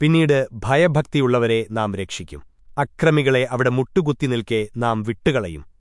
പിന്നീട് ഭയഭക്തിയുള്ളവരെ നാം രക്ഷിക്കും. അക്രമികളെ അവിടെ മുട്ടുകുത്തി നിൽക്കെ നാം വിട്ടുകളയും.